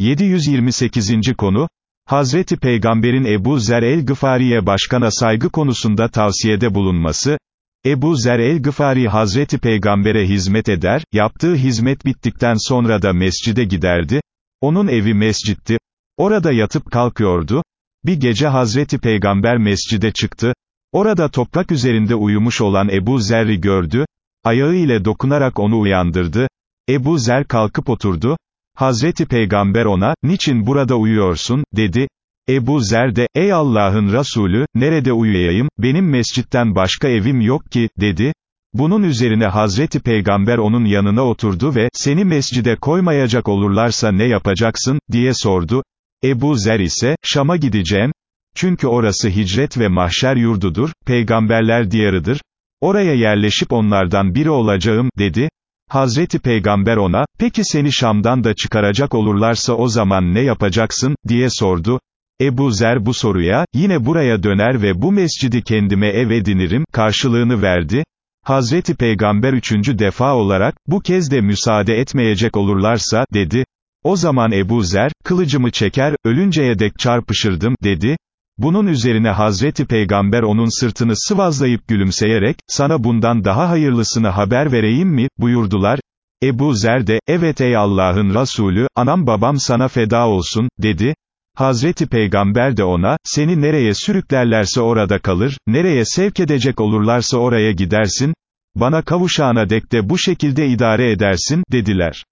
728. konu, Hazreti Peygamber'in Ebu Zer el-Gıfari'ye başkana saygı konusunda tavsiyede bulunması, Ebu Zer el-Gıfari Hazreti Peygamber'e hizmet eder, yaptığı hizmet bittikten sonra da mescide giderdi, onun evi mescitti, orada yatıp kalkıyordu, bir gece Hazreti Peygamber mescide çıktı, orada toprak üzerinde uyumuş olan Ebu Zer'i gördü, ayağı ile dokunarak onu uyandırdı, Ebu Zer kalkıp oturdu, Hazreti Peygamber ona, niçin burada uyuyorsun, dedi, Ebu Zer de, ey Allah'ın Resulü, nerede uyuyayım, benim mescitten başka evim yok ki, dedi, bunun üzerine Hazreti Peygamber onun yanına oturdu ve, seni mescide koymayacak olurlarsa ne yapacaksın, diye sordu, Ebu Zer ise, Şam'a gideceğim, çünkü orası hicret ve mahşer yurdudur, peygamberler diyarıdır, oraya yerleşip onlardan biri olacağım, dedi, Hazreti Peygamber ona, peki seni Şam'dan da çıkaracak olurlarsa o zaman ne yapacaksın, diye sordu. Ebu Zer bu soruya, yine buraya döner ve bu mescidi kendime ev edinirim, karşılığını verdi. Hazreti Peygamber üçüncü defa olarak, bu kez de müsaade etmeyecek olurlarsa, dedi. O zaman Ebu Zer, kılıcımı çeker, ölünceye dek çarpışırdım, dedi. Bunun üzerine Hazreti Peygamber onun sırtını sıvazlayıp gülümseyerek, sana bundan daha hayırlısını haber vereyim mi, buyurdular. Ebu Zer de, evet ey Allah'ın Resulü, anam babam sana feda olsun, dedi. Hazreti Peygamber de ona, seni nereye sürüklerlerse orada kalır, nereye sevk edecek olurlarsa oraya gidersin, bana kavuşağına dek de bu şekilde idare edersin, dediler.